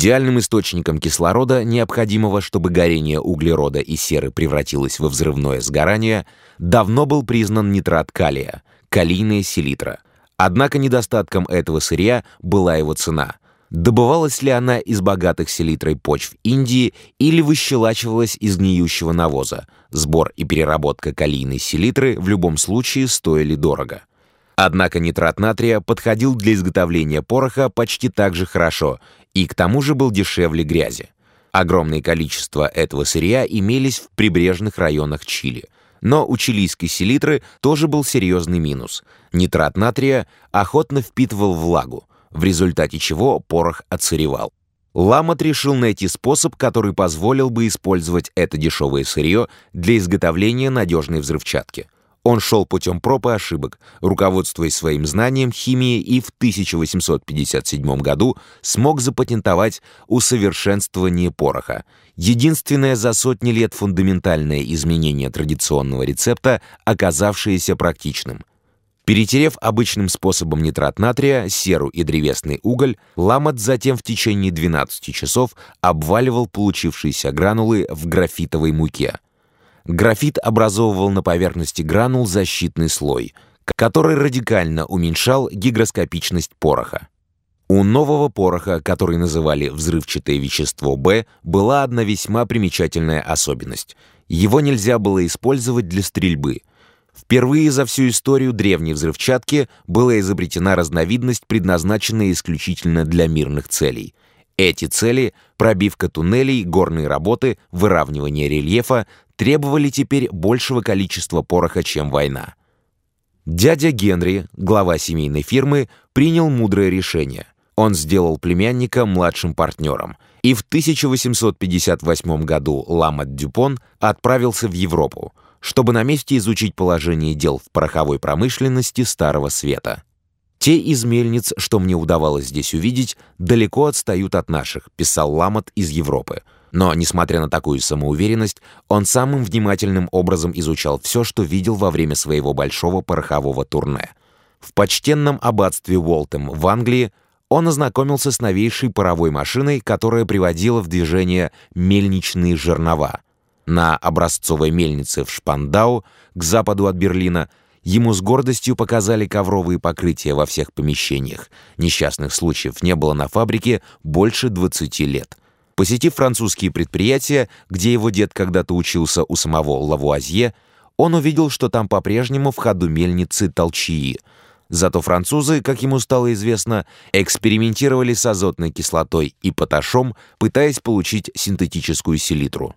Идеальным источником кислорода, необходимого, чтобы горение углерода и серы превратилось во взрывное сгорание, давно был признан нитрат калия, калийная селитра. Однако недостатком этого сырья была его цена. Добывалась ли она из богатых селитрой почв Индии или выщелачивалась из гниющего навоза? Сбор и переработка калийной селитры в любом случае стоили дорого. Однако нитрат натрия подходил для изготовления пороха почти так же хорошо и к тому же был дешевле грязи. Огромное количество этого сырья имелись в прибрежных районах Чили. Но у чилийской селитры тоже был серьезный минус. Нитрат натрия охотно впитывал влагу, в результате чего порох отсыревал. Ламот решил найти способ, который позволил бы использовать это дешевое сырье для изготовления надежной взрывчатки — он шел путем проб и ошибок, руководствуясь своим знанием химии и в 1857 году смог запатентовать усовершенствование пороха, единственное за сотни лет фундаментальное изменение традиционного рецепта, оказавшееся практичным. Перетерев обычным способом нитрат натрия, серу и древесный уголь, Ламот затем в течение 12 часов обваливал получившиеся гранулы в графитовой муке – Графит образовывал на поверхности гранул защитный слой, который радикально уменьшал гигроскопичность пороха. У нового пороха, который называли взрывчатое вещество Б, была одна весьма примечательная особенность. Его нельзя было использовать для стрельбы. Впервые за всю историю древней взрывчатки была изобретена разновидность, предназначенная исключительно для мирных целей. Эти цели — пробивка туннелей, горные работы, выравнивание рельефа, требовали теперь большего количества пороха, чем война. Дядя Генри, глава семейной фирмы, принял мудрое решение. Он сделал племянника младшим партнером, и в 1858 году Ламат Дюпон отправился в Европу, чтобы на месте изучить положение дел в пороховой промышленности Старого Света. «Те из мельниц, что мне удавалось здесь увидеть, далеко отстают от наших», писал Ламат из Европы. Но, несмотря на такую самоуверенность, он самым внимательным образом изучал все, что видел во время своего большого порохового турне. В почтенном аббатстве Уолтем в Англии он ознакомился с новейшей паровой машиной, которая приводила в движение мельничные жернова. На образцовой мельнице в Шпандау, к западу от Берлина, ему с гордостью показали ковровые покрытия во всех помещениях. Несчастных случаев не было на фабрике больше 20 лет. Посетив французские предприятия, где его дед когда-то учился у самого Лавуазье, он увидел, что там по-прежнему в ходу мельницы толчии. Зато французы, как ему стало известно, экспериментировали с азотной кислотой и поташом, пытаясь получить синтетическую селитру.